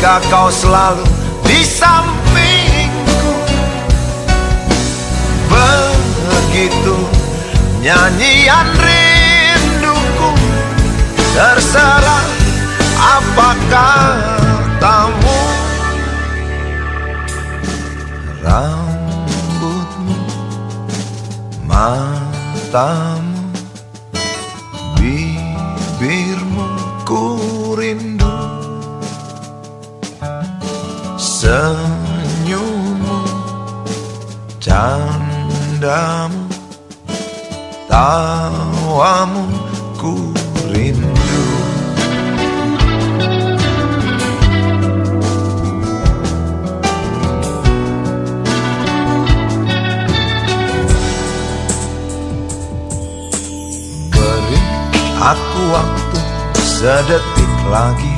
Jika kau selalu di sampingku Begitu nyanyian rinduku Terserah apakah katamu Rambutmu, matamu bibirmu ku rindu Senyummu, candamu, tawamu ku rindu. Beri aku waktu sedetik lagi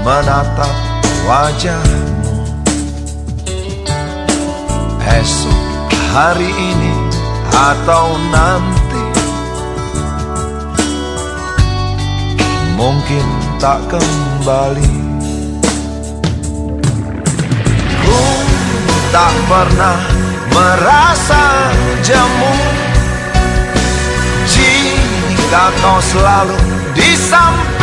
Menatap wajahmu Esok hari ini atau nanti Mungkin tak kembali. Ku tak pernah merasa jemu. Jika kau selalu di sampingku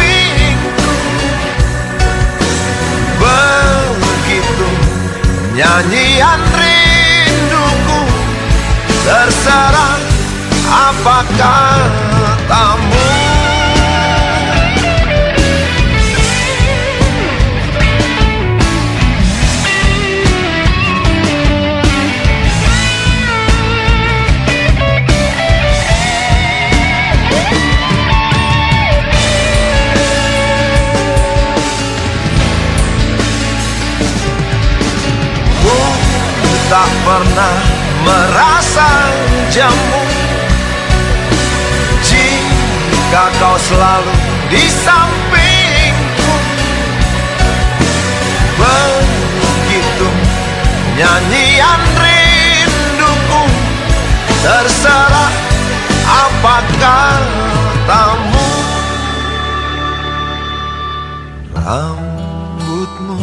nyanyian rinduku Terserah apa tak pernah merasa jemu Jika kau selalu di sampingku Begitu nyanyian rinduku Terserah apakah katamu Rambutmu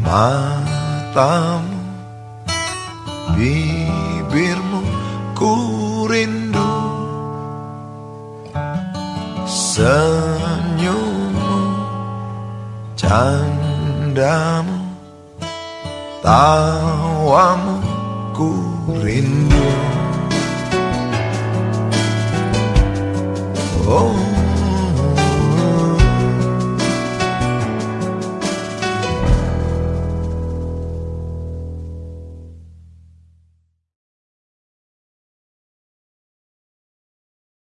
matamu bibirmu ku rindu. Senyummu candamu tawamu ku rindu. Oh